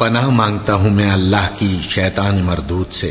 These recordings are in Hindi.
पनाह मांगता हूं मैं अल्लाह की शैतान मरदूत से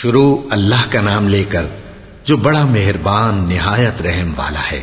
शुरू अल्लाह का नाम लेकर जो बड़ा मेहरबान निहायत रहम वाला है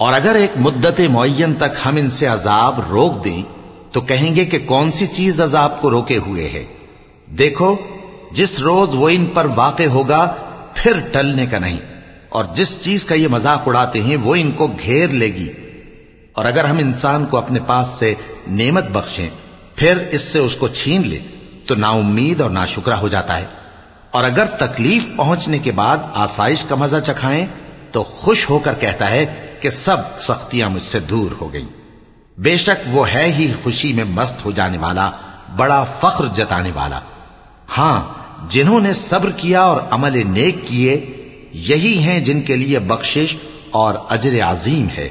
और अगर एक मुद्दत मुयन तक हम इनसे अजाब रोक दें तो कहेंगे कि कौन सी चीज अजाब को रोके हुए है देखो जिस रोज वो इन पर वाक़ होगा, फिर टलने का नहीं। और जिस चीज़ का ये मज़ाक उड़ाते हैं, वो इनको घेर लेगी। और अगर हम इंसान को अपने पास से नेमत बख्शें, फिर इससे उसको छीन ले तो ना उम्मीद और नाशुक्रा हो जाता है। और अगर तकलीफ़ पहुँचने के बाद आसाइश का मज़ा चखाएँ तो खुश होकर कहता है कि सब सख्तियाँ मुझसे दूर हो गई। बेशक वो है ही खुशी में मस्त हो जाने वाला, बड़ा फख्र जताने वाला। हाँ जिन्होंने सब्र किया और अमल नेक किए यही हैं जिनके लिए बख्शिश और अजर अजीम है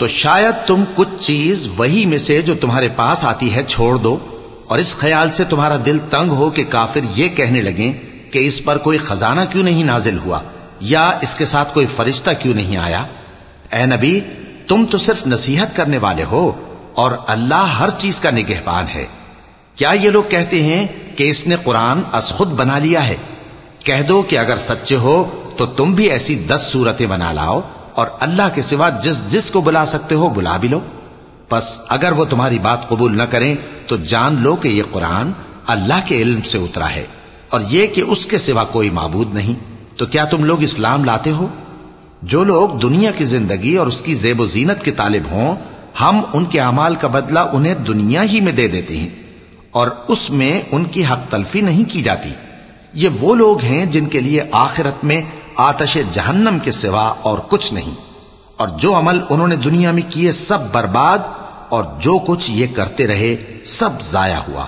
तो शायद तुम कुछ चीज़ वही में से जो तुम्हारे पास आती है छोड़ दो, और इस ख्याल से तुम्हारा दिल तंग हो कि काफिर ये कहने लगे कि इस पर कोई खजाना क्यों नहीं नाजिल हुआ, या इसके साथ कोई फरिश्ता क्यों नहीं आया? ए नबी, तुम तो सिर्फ़ नसीहत करने वाले हो, और अल्लाह हर चीज़ का निगहबान है। क्या ये लोग कहते हैं कि इसने कुरान असखुद बना लिया है? कह दो कि अगर सच्चे हो तो तुम भी ऐसी दस सूरतें बना लाओ। और अल्लाह के सिवा जिस जिस को बुला सकते हो बुला भी लो। बस अगर वो तुम्हारी बात कबूल न करें तो जान लो कि यह कुरान अल्लाह के इल्म से उतरा है और ये कि उसके सिवा कोई माबूद नहीं। तो क्या तुम लोग इस्लाम लाते हो? जो लोग दुनिया की ज़िंदगी और उसकी जेब जीनत के तालिब हों, हम उनके अमाल का बदला उन्हें दुनिया ही में दे देते हैं और उसमें उनकी हक तलफी नहीं की जाती। ये वो लोग हैं जिनके लिए आखिरत में आतश जहन्नम के सिवा और कुछ नहीं और जो अमल उन्होंने दुनिया में किए सब बर्बाद और जो कुछ ये करते रहे सब जाया हुआ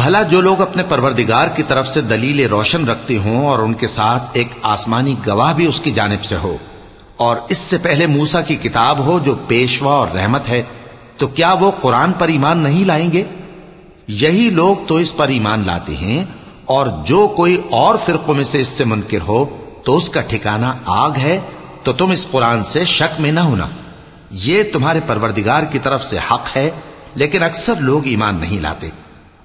भला जो लोग अपने परवरदिगार की तरफ़ से दलील रोशन रखते हों और उनके साथ एक आसमानी गवाह भी उसकी जानब से हो, और इससे पहले मूसा की किताब हो जो पेशवा और रहमत है तो क्या वो कुरान पर ईमान नहीं लाएँगे? यही लोग तो इस पर ईमान लाते हैं, और जो कोई और फिरकों में से इससे मुनकर हो तो उसका ठिकाना आग है तो तुम इस कुरान से शक में न होना। ये तुम्हारे परवरदिगार की तरफ़ से हक है, लेकिन अक्सर लोग ईमान नहीं लाते।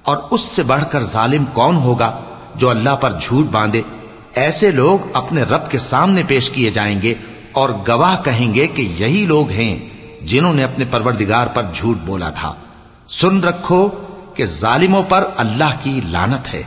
और उससे बढ़कर जालिम कौन होगा जो अल्लाह पर झूठ बांधे ऐसे लोग अपने रब के सामने पेश किए जाएंगे और गवाह कहेंगे कि यही लोग हैं जिन्होंने अपने परवरदिगार पर झूठ बोला था सुन रखो कि जालिमों पर अल्लाह की लानत है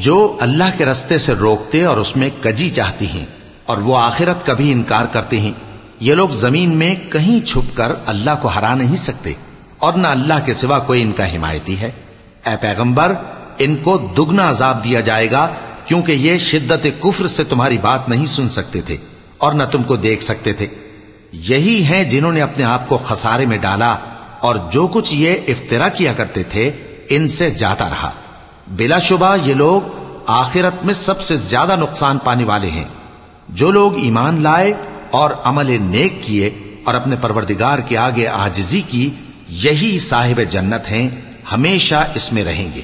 जो अल्लाह के रस्ते से रोकते और उसमें कजी चाहती हैं और वो आखिरत का भी इनकार करते हैं ये लोग जमीन में कहीं छुप कर अल्लाह को हरा नहीं सकते और न अल्लाह के सिवा कोई इनका हिमायती है ए पैगंबर इनको दुगना अजाब दिया जाएगा क्योंकि ये शिद्दत कुफ्र से तुम्हारी बात नहीं सुन सकते थे और न तुमको देख सकते थे। यही हैं जिन्होंने अपने आप को खसारे में डाला और जो कुछ ये इफ्तरा किया करते थे, इनसे जाता रहा। बिलाशुबा ये लोग आखिरत में सबसे ज़्यादा नुकसान पाने वाले हैं। जो लोग ईमान लाए और अमल नेक किए और अपने परवरदिगार के आगे आजिजी की, यही साहिब जन्नत हैं, हमेशा इसमें रहेंगे।